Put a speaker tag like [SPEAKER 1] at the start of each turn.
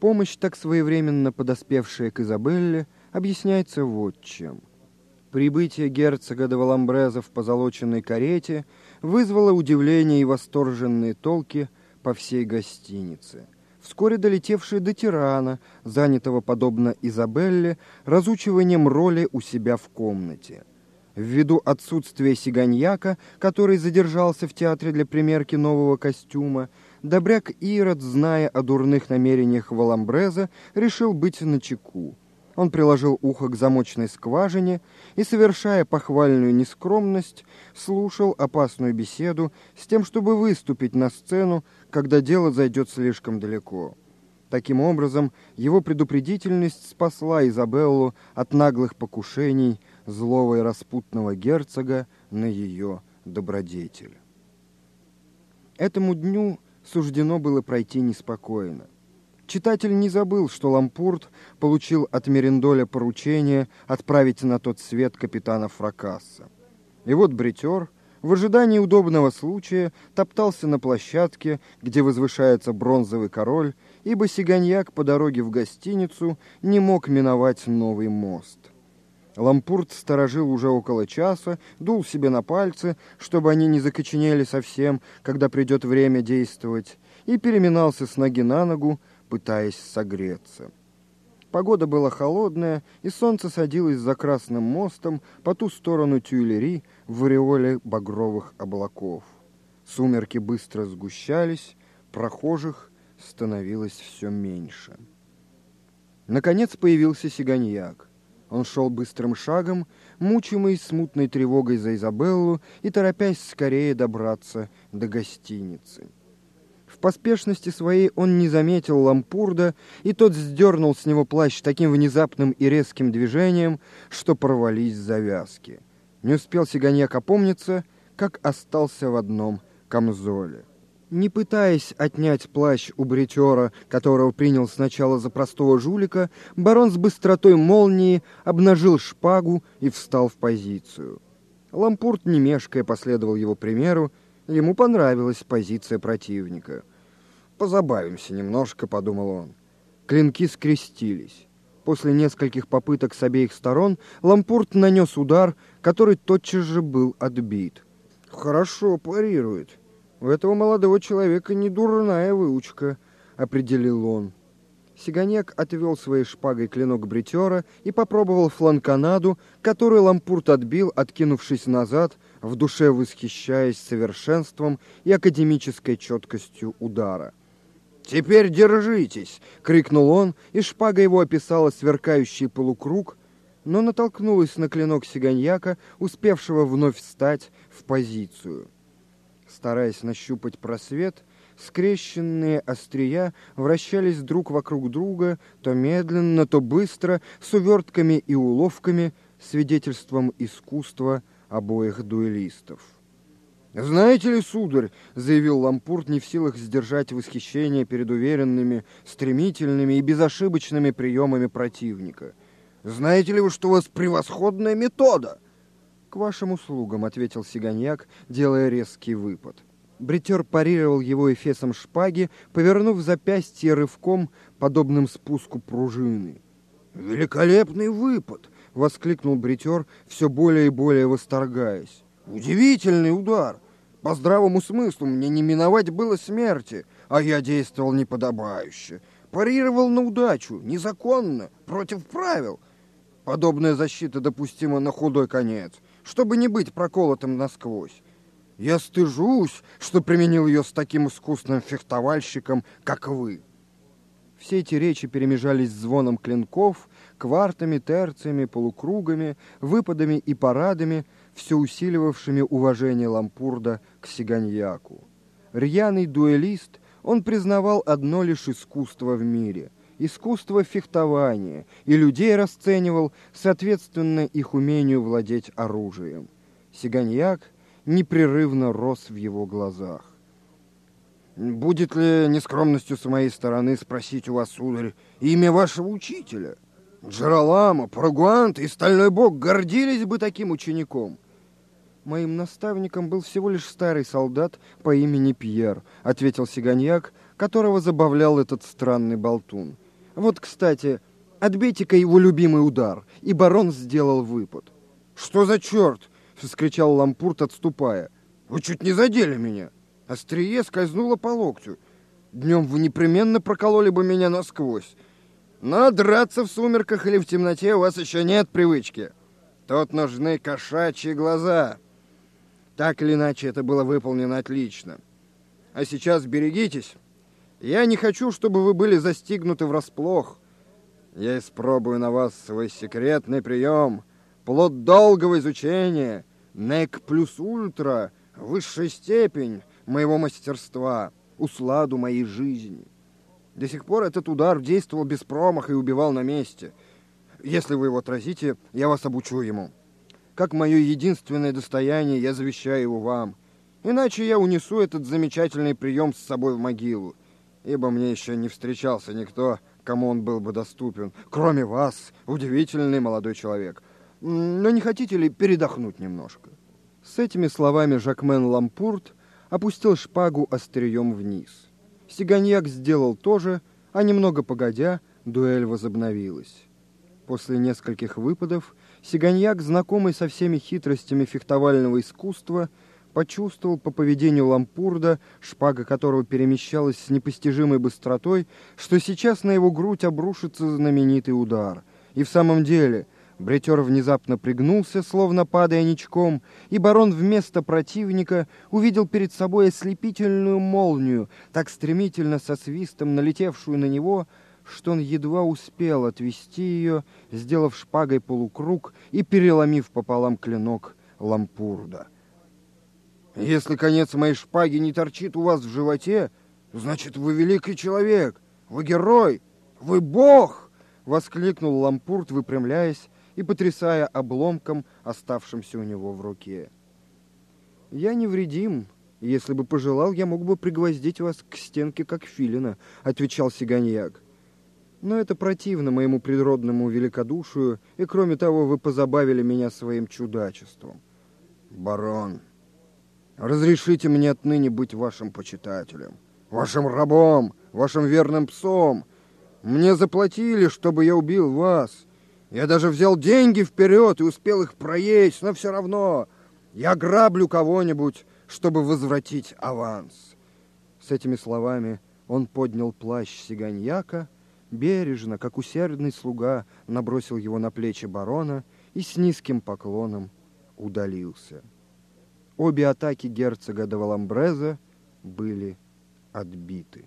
[SPEAKER 1] Помощь, так своевременно подоспевшая к Изабелле, объясняется вот чем. Прибытие герцога де Валамбреза в позолоченной карете вызвало удивление и восторженные толки по всей гостинице. Вскоре долетевшие до тирана, занятого, подобно Изабелле, разучиванием роли у себя в комнате. Ввиду отсутствия сиганьяка, который задержался в театре для примерки нового костюма, добряк Ирод, зная о дурных намерениях Валамбреза, решил быть начеку. Он приложил ухо к замочной скважине и, совершая похвальную нескромность, слушал опасную беседу с тем, чтобы выступить на сцену, когда дело зайдет слишком далеко. Таким образом, его предупредительность спасла Изабеллу от наглых покушений злого и распутного герцога на ее добродетель. Этому дню суждено было пройти неспокойно. Читатель не забыл, что Лампурт получил от Мерендоля поручение отправить на тот свет капитана Фракасса. И вот бритер, в ожидании удобного случая, топтался на площадке, где возвышается бронзовый король, ибо Сиганьяк по дороге в гостиницу не мог миновать новый мост. Лампурт сторожил уже около часа, дул себе на пальцы, чтобы они не закоченели совсем, когда придет время действовать, и переминался с ноги на ногу, пытаясь согреться. Погода была холодная, и солнце садилось за Красным мостом по ту сторону Тюильри в ореоле багровых облаков. Сумерки быстро сгущались, прохожих становилось все меньше. Наконец появился Сиганьяк. Он шел быстрым шагом, мучимый смутной тревогой за Изабеллу и торопясь скорее добраться до гостиницы. В поспешности своей он не заметил Лампурда, и тот сдернул с него плащ таким внезапным и резким движением, что порвались завязки. Не успел Сиганьяк опомниться, как остался в одном камзоле. Не пытаясь отнять плащ у бритера, которого принял сначала за простого жулика, барон с быстротой молнии обнажил шпагу и встал в позицию. Лампурт, не мешкая, последовал его примеру, Ему понравилась позиция противника. «Позабавимся немножко», — подумал он. Клинки скрестились. После нескольких попыток с обеих сторон Лампурт нанес удар, который тотчас же был отбит. «Хорошо парирует. У этого молодого человека не дурная выучка», — определил он. Сиганек отвел своей шпагой клинок бритера и попробовал фланканаду, которую Лампурт отбил, откинувшись назад, в душе восхищаясь совершенством и академической четкостью удара. «Теперь держитесь!» — крикнул он, и шпага его описала сверкающий полукруг, но натолкнулась на клинок сиганьяка, успевшего вновь встать в позицию. Стараясь нащупать просвет, скрещенные острия вращались друг вокруг друга, то медленно, то быстро, с увертками и уловками, свидетельством искусства — обоих дуэлистов. «Знаете ли, сударь, — заявил Лампурт, не в силах сдержать восхищение перед уверенными, стремительными и безошибочными приемами противника, — знаете ли вы, что у вас превосходная метода?» «К вашим услугам», — ответил Сиганьяк, делая резкий выпад. Бритер парировал его эфесом шпаги, повернув запястье рывком, подобным спуску пружины. «Великолепный выпад!» воскликнул бритер, все более и более восторгаясь. «Удивительный удар! По здравому смыслу мне не миновать было смерти, а я действовал неподобающе. Парировал на удачу, незаконно, против правил. Подобная защита допустима на худой конец, чтобы не быть проколотым насквозь. Я стыжусь, что применил ее с таким искусным фехтовальщиком, как вы». Все эти речи перемежались звоном клинков, квартами, терциями, полукругами, выпадами и парадами, все усиливавшими уважение Лампурда к Сиганьяку. Рьяный дуэлист, он признавал одно лишь искусство в мире – искусство фехтования, и людей расценивал соответственно их умению владеть оружием. Сиганьяк непрерывно рос в его глазах. «Будет ли нескромностью с моей стороны спросить у вас, сударь, имя вашего учителя?» Джералама, Парагуант и Стальной Бог гордились бы таким учеником. Моим наставником был всего лишь старый солдат по имени Пьер, ответил Сиганьяк, которого забавлял этот странный болтун. Вот, кстати, отбейте-ка его любимый удар, и барон сделал выпад. «Что за черт?» — вскричал Лампурт, отступая. «Вы чуть не задели меня!» Острие скользнуло по локтю. Днем вы непременно прокололи бы меня насквозь. Но драться в сумерках или в темноте у вас еще нет привычки. Тут нужны кошачьи глаза. Так или иначе, это было выполнено отлично. А сейчас берегитесь. Я не хочу, чтобы вы были застигнуты врасплох. Я испробую на вас свой секретный прием. Плод долгого изучения. Нек плюс ультра. Высшая степень моего мастерства. Усладу моей жизни. До сих пор этот удар действовал без промаха и убивал на месте. Если вы его отразите, я вас обучу ему. Как мое единственное достояние, я завещаю его вам. Иначе я унесу этот замечательный прием с собой в могилу, ибо мне еще не встречался никто, кому он был бы доступен, кроме вас, удивительный молодой человек. Но не хотите ли передохнуть немножко?» С этими словами Жакмен Лампурт опустил шпагу острием вниз. Сиганьяк сделал то же, а немного погодя, дуэль возобновилась. После нескольких выпадов Сиганьяк, знакомый со всеми хитростями фехтовального искусства, почувствовал по поведению Лампурда, шпага которого перемещалась с непостижимой быстротой, что сейчас на его грудь обрушится знаменитый удар. И в самом деле Бретер внезапно пригнулся, словно падая ничком, и барон вместо противника увидел перед собой ослепительную молнию, так стремительно со свистом налетевшую на него, что он едва успел отвести ее, сделав шпагой полукруг и переломив пополам клинок лампурда. «Если конец моей шпаги не торчит у вас в животе, значит, вы великий человек, вы герой, вы бог!» — воскликнул лампурд, выпрямляясь, и потрясая обломком, оставшимся у него в руке. «Я невредим. Если бы пожелал, я мог бы пригвоздить вас к стенке, как филина», — отвечал Сиганьяк. «Но это противно моему природному великодушию, и, кроме того, вы позабавили меня своим чудачеством». «Барон, разрешите мне отныне быть вашим почитателем, вашим рабом, вашим верным псом. Мне заплатили, чтобы я убил вас». Я даже взял деньги вперед и успел их проесть, но все равно я граблю кого-нибудь, чтобы возвратить аванс. С этими словами он поднял плащ сиганьяка, бережно, как усердный слуга, набросил его на плечи барона и с низким поклоном удалился. Обе атаки герцога де Валамбреза были отбиты.